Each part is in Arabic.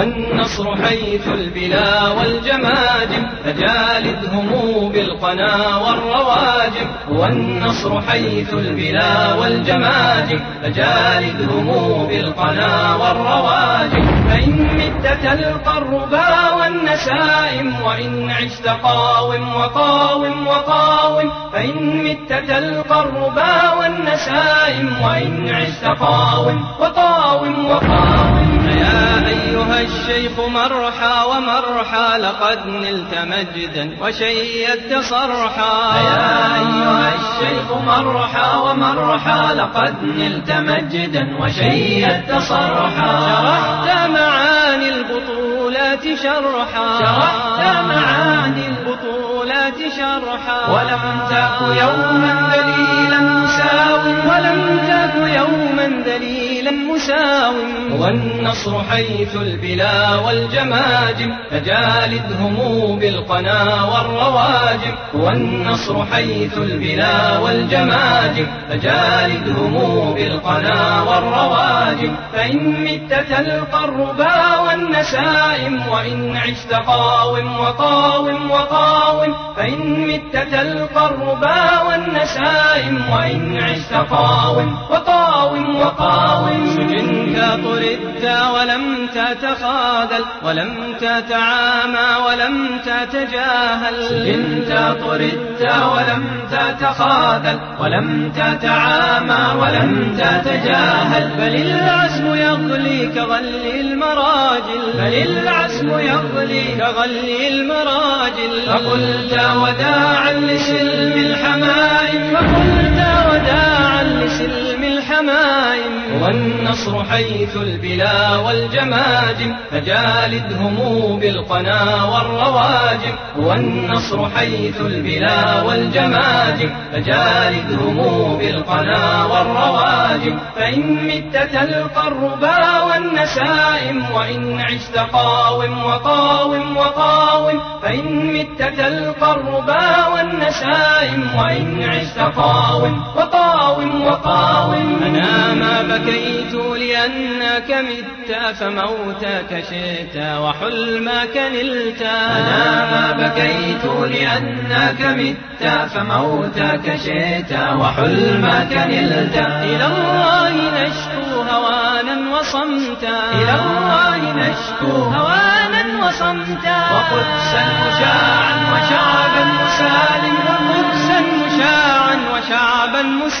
والنصر حيث البلا والجماجم فجالدهم بالقنا والرواجم والنصر حيث البلا والجماجم فجالدهم بالقنا والرواجم فإن مت تلقى الربا والنسائم وإن عشت قاوم وقاوم وقاوم فإن مت تلقى الربا والنسائم وإن عشت قاوم وقاوم وقاوم الشيخ مرحى ومرحى لقد نلت مجدا وشيدت صرحا. يا أيها الشيخ مرحى ومرحى لقد نلت مجدا وشيدت صرحا. شرحت معاني البطولات شرحا. شرحت معاني البطولات شرحا. ولم تك يوما دليلا ولم تك يوما دليلا مساوي والنصر حيث البلا والجماجم فجالدهم بالقنا والرواجم. والنصر حيث البلا والجماجم فجالدهم بالقنا والرواجم. فإن مت تلقى الربا والنسائم وإن عشت قاوم وقاوم وقاوم. فإن مت تلقى الربا والنسائم وإن عشت قاوم وقاوم وقاوم سجنت طردت ولم تتخاذل ولم تتعامى ولم تتجاهل. سجنت طردت ولم تتخاذل ولم تتعامى ولم تتجاهل. بل العزم يغلي كغلي المراجل. بل العزم يغلي كغلي المراجل. فقلت وداعا لسلم لسلم الحمائم والنصر حيث البلا والجماجم فجالدهم بالقنا والرواجم. والنصر حيث البلا والجماجم فجالدهم بالقنا والرواجم. فإن مت تلقى الربا والنسائم وإن عشت قاوم وقاوم وقاوم. فإن مت تلقى الربا والنسائم وإن عشت قاوم وقاوم. وقاوم أنا ما بكيت لأنك مت فموتك شئت وحلمك نلت. أنا ما بكيت لأنك مت فموتك شئت وحلمك نلت. إلى الله نشكو هوانا وصمتا. إلى الله نشكو هوانا وصمتا. وقدسا مشاعا وشعبا مسالم وقدسا مشاعا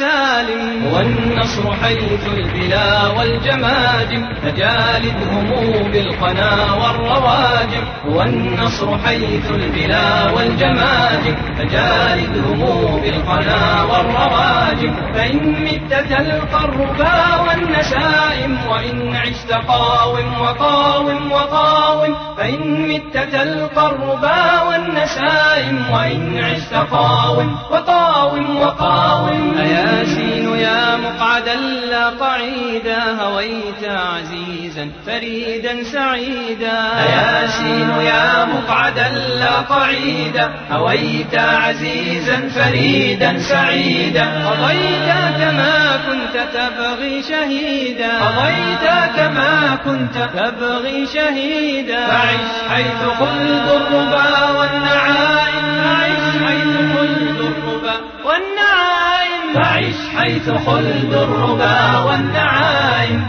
مسالم والنصر حيث البلا والجماجم فجالدهم بالقنا والرواجم والنصر حيث البلا والجماجم فجالدهم بالقنا والرواجم فإن مت تلقى الربا والنسائم وإن عشت قاوم وقاوم وقاوم. فإن مت تلقى الربا والنسائم وإن عشت قاوم وقاوم. وقاوم أياسين يا مقعدا لا قعيدا هويت عزيزا فريدا سعيدا. أياسين يا مقعدا لا قعيدا هويت عزيزا فريدا سعيدا. قضيت كما كنت تبغي شهيدا. قضيت كما كنت تبغي شهيدا. فعش حيث خلد الربا والنعائم فعش حيث والنعائم فعش حيث خلد الربا والنعائم